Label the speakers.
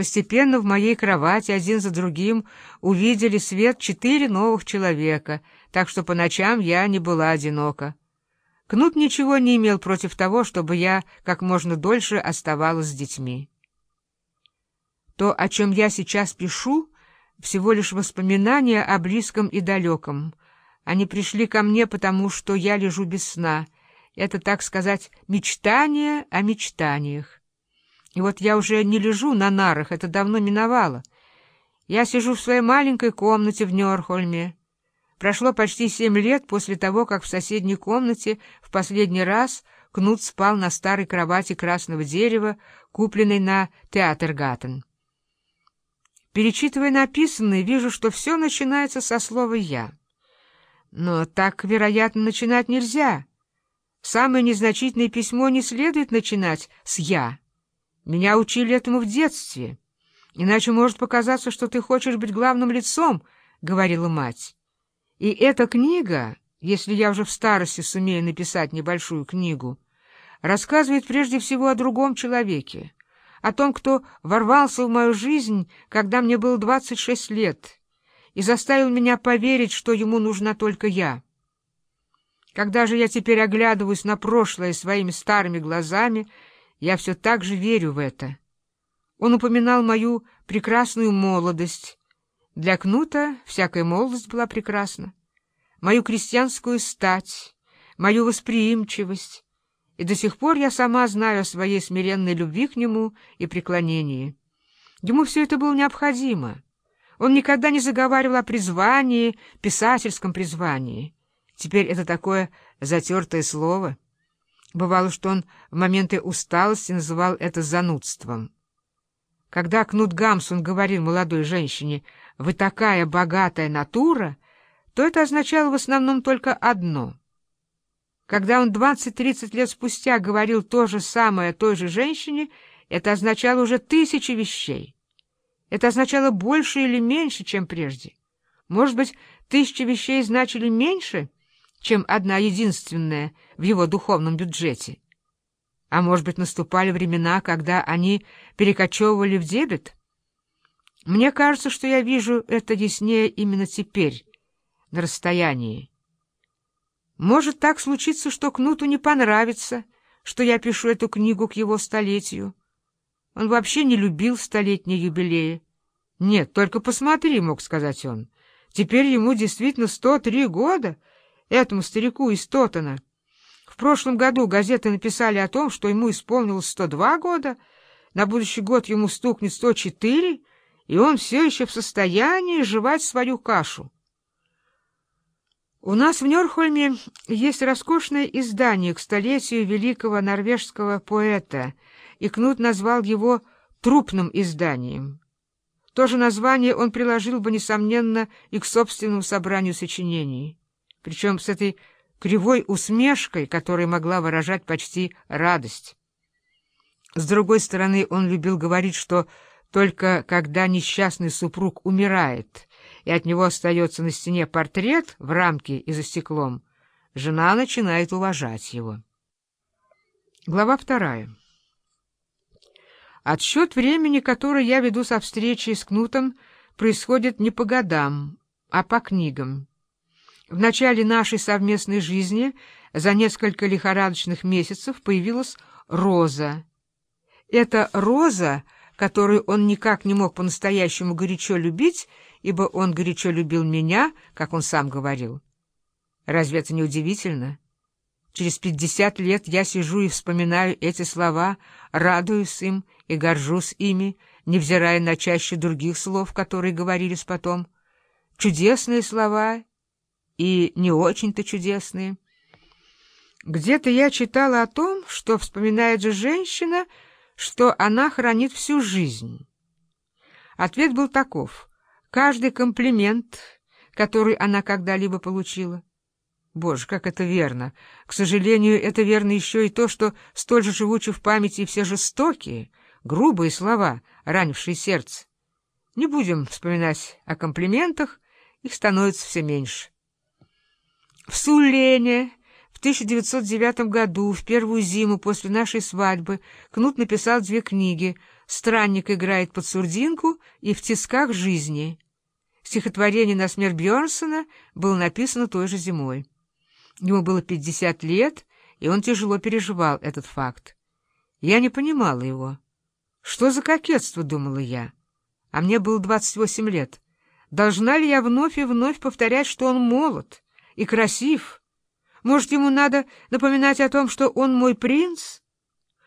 Speaker 1: Постепенно в моей кровати один за другим увидели свет четыре новых человека, так что по ночам я не была одинока. Кнут ничего не имел против того, чтобы я как можно дольше оставалась с детьми. То, о чем я сейчас пишу, всего лишь воспоминания о близком и далеком. Они пришли ко мне, потому что я лежу без сна. Это, так сказать, мечтание о мечтаниях. И вот я уже не лежу на нарах, это давно миновало. Я сижу в своей маленькой комнате в Нёрхольме. Прошло почти семь лет после того, как в соседней комнате в последний раз Кнут спал на старой кровати красного дерева, купленной на Театергаттен. Перечитывая написанное, вижу, что все начинается со слова «я». Но так, вероятно, начинать нельзя. Самое незначительное письмо не следует начинать с «я». Меня учили этому в детстве. Иначе может показаться, что ты хочешь быть главным лицом, — говорила мать. И эта книга, если я уже в старости сумею написать небольшую книгу, рассказывает прежде всего о другом человеке, о том, кто ворвался в мою жизнь, когда мне было 26 лет, и заставил меня поверить, что ему нужна только я. Когда же я теперь оглядываюсь на прошлое своими старыми глазами, я все так же верю в это. Он упоминал мою прекрасную молодость, для Кнута всякая молодость была прекрасна. Мою крестьянскую стать, мою восприимчивость. И до сих пор я сама знаю о своей смиренной любви к нему и преклонении. Ему все это было необходимо. Он никогда не заговаривал о призвании, писательском призвании. Теперь это такое затертое слово. Бывало, что он в моменты усталости называл это занудством. Когда Кнут Гамсун говорил молодой женщине — вы такая богатая натура, то это означало в основном только одно. Когда он 20-30 лет спустя говорил то же самое той же женщине, это означало уже тысячи вещей. Это означало больше или меньше, чем прежде. Может быть, тысячи вещей значили меньше, чем одна единственная в его духовном бюджете. А может быть, наступали времена, когда они перекочевывали в дебет — мне кажется, что я вижу это яснее именно теперь, на расстоянии. Может так случиться, что Кнуту не понравится, что я пишу эту книгу к его столетию. Он вообще не любил столетние юбилеи. Нет, только посмотри, мог сказать он. Теперь ему действительно 103 года, этому старику из Тотана. В прошлом году газеты написали о том, что ему исполнилось 102 года, на будущий год ему стукнет 104, и он все еще в состоянии жевать свою кашу. У нас в Нёрхольме есть роскошное издание к столетию великого норвежского поэта, и Кнут назвал его «трупным изданием». То же название он приложил бы, несомненно, и к собственному собранию сочинений, причем с этой кривой усмешкой, которая могла выражать почти радость. С другой стороны, он любил говорить, что только когда несчастный супруг умирает, и от него остается на стене портрет в рамке и за стеклом, жена начинает уважать его. Глава вторая. Отсчет времени, который я веду со встречей с Кнутом, происходит не по годам, а по книгам. В начале нашей совместной жизни за несколько лихорадочных месяцев появилась Роза. Эта Роза — которую он никак не мог по-настоящему горячо любить, ибо он горячо любил меня, как он сам говорил. Разве это не удивительно? Через пятьдесят лет я сижу и вспоминаю эти слова, радуюсь им и горжусь ими, невзирая на чаще других слов, которые говорились потом. Чудесные слова и не очень-то чудесные. Где-то я читала о том, что вспоминает же женщина — что она хранит всю жизнь. Ответ был таков. Каждый комплимент, который она когда-либо получила. Боже, как это верно! К сожалению, это верно еще и то, что столь же живучи в памяти все жестокие, грубые слова, ранившие сердце. Не будем вспоминать о комплиментах, их становится все меньше. В Сулене в 1909 году, в первую зиму после нашей свадьбы, Кнут написал две книги Странник играет под сурдинку и в тисках жизни. Стихотворение на смерть Бьернсона было написано той же зимой. Ему было 50 лет, и он тяжело переживал этот факт. Я не понимала его. Что за кокетство, думала я. А мне было 28 лет. Должна ли я вновь и вновь повторять, что он молод и красив? Может, ему надо напоминать о том, что он мой принц?